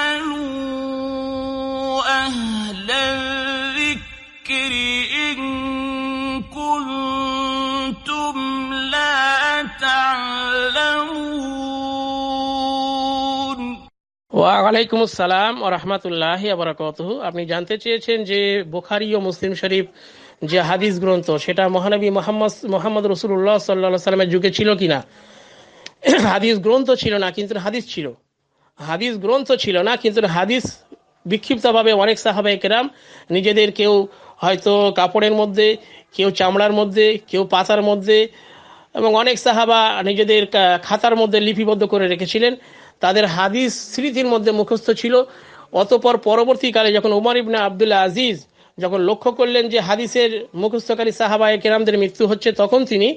فاسألوا أهل الذكر إن كنتم لا تعلمون ওয়ালাইকুম আসসালাম ও রহমতুল্লাহ আবরাকাতহ আপনি জানতে চেয়েছেন যে বুখারি ও মুসলিম শরীফ যে হাদিস গ্রন্থ সেটা মহানবী মোহাম্মদ মোহাম্মদ রসুল্লাহ সাল্লা সাল্লামের যুগে ছিল কিনা হাদিস গ্রন্থ ছিল না কিন্তু হাদিস ছিল হাদিস গ্রন্থ ছিল না, কিন্তু হাদিস বিক্ষিপ্তভাবে অনেক সাহাবাই কেরাম নিজেদের কেউ হয়তো কাপড়ের মধ্যে, কেউ চামড়ার মধ্যে, কেউ পাতার মধ্যে এবং অনেক সাহাবা নিজেদের খাতার মধ্যে লিপিবদ্ধ করে রেখেছিলেন। তাদের হাদিস স্মৃতির মধ্যে মুখস্থ ছিল। অতপর পরবর্তীকালে যখন উমর ইবনে আবদুল্লাহ আজিজ যখন লক্ষ্য করলেন যে হাদিসের মুখস্থকারী সাহাবায় কেরামদের মৃত্যু হচ্ছে, তখন তিনি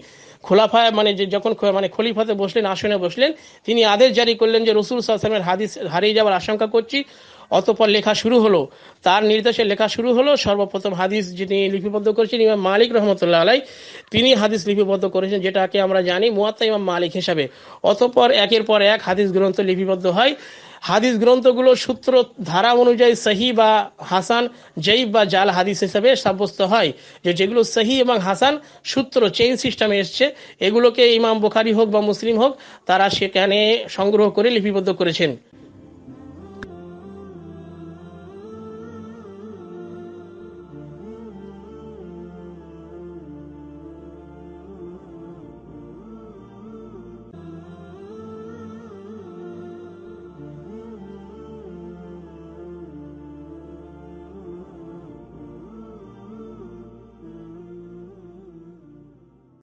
খোলাফায় মানে যে যখন মানে খলিফাতে বসলেন, আসনে বসলেন, তিনি আদেশ জারি করলেন যে রসুল সাল্লামের হাদিস হারিয়ে যাওয়ার আশঙ্কা করছি। অতপর লেখা শুরু হলো। তার নির্দেশে লেখা শুরু হলো, সর্বপ্রথম হাদিস যিনি লিপিবদ্ধ করেছেন, ইমাম মালিক রহমতুল্লাহ আলাই তিনি হাদিস লিপিবদ্ধ করেছেন, যেটাকে আমরা জানি মুয়াত্তা ইমাম মালিক হিসাবে। অতপর একের পর এক হাদিস গ্রন্থ লিপিবদ্ধ হয়। হাদিস গ্রন্থগুলো সূত্র ধারা অনুযায়ী সহি বা হাসান জৈব বা জাল হাদিস হিসেবে সাব্যস্ত হয়। যে যেগুলো সহি এবং হাসান সূত্র চেইন সিস্টেমে এসছে, এগুলোকে ইমাম বোখারি হোক বা মুসলিম হোক, তারা সেখানে সংগ্রহ করে লিপিবদ্ধ করেছেন।